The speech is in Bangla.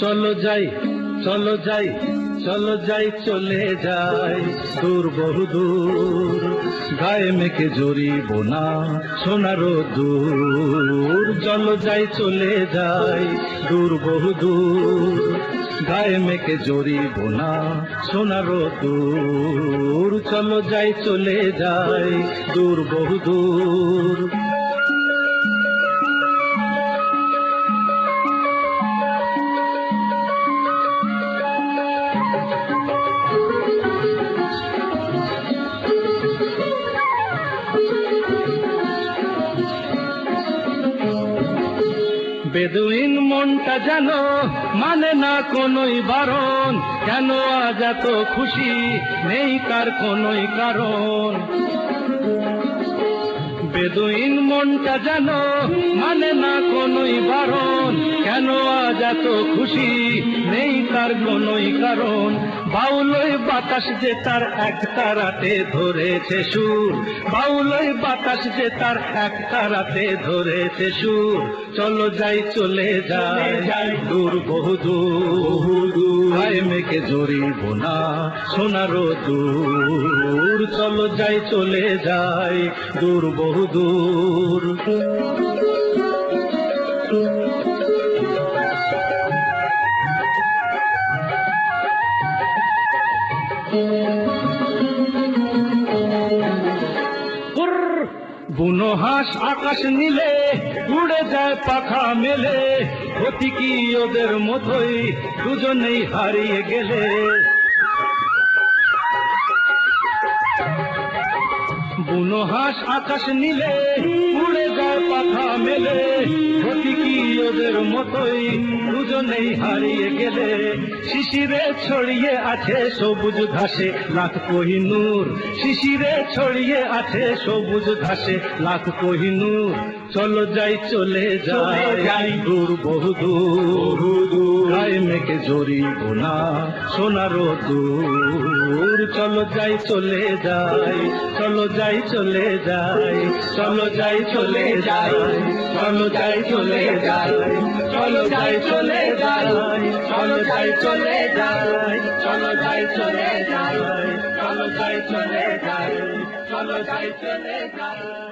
চলো যাই চলো যাই চলো যাই, চলে যাই। দূর, বহু দূর, গায়ে মেখে জড়িব না সোনারো দূর। চলো যাই, চলে যাই, দূর, বহু দূর, গায়ে মেখে জড়িব না সোনারো দূর। চলো যাই, চলে যাই, দূর, বহু দূর। বেদুইন মনটা যেন মানে না কোনোই বারণ। কেন আজ এত খুশি? নেই তার কোনোই কারণ। বেদুইন মনটা যেন মানে না কোনোই বারণ। কেন আজ এত খুশি? নেই তার কোনোই কারণ। বাউলই বাতাস যে তার এক তারাতে ধরেছে সুর। বাউলই বাতাস যে তার এক তারাতে ধরেছে সুর। চলো যাই চলে যাই। দূর বহু দূর মেঘে জড়িব না। সোনার দূর চলো যাই চলে যাই দূর বহু দূর। উর্র, বুনো হাঁস আকাশ নিলে, উড়ে যায় পাখা মেলে। ক্ষতি কি ওদের মতোই দুজনেই হারিয়ে গেলে। বুনো হাঁস আকাশ নিলে, উড়ে যায় পাখা মেলে। ক্ষতি কি ওদের মতোই দুজনেই হারিয়ে গেলে শিশিরে ছড়িয়ে আছে সবুজ ঘাসে লাখ কোহিনুর শিশিরে ছড়িয়ে আছে সবুজ ঘাসে লাখ কোহিনুর চলো যাই চলে যাই দূর বহু দূর। গায়ে মেঘে জড়িব না সোনারো দূর। চলো যাই চলে যাই চলো যাই চলে যাই চলো যাই চলে যাই চলো যাই চলে যাই, চলো যাই, চলে যাই, চলো যাই, চলে যাই, চলো যাই, চলে যাই, চলো যাই, চলে যাই, চলো যাই, চলে যাই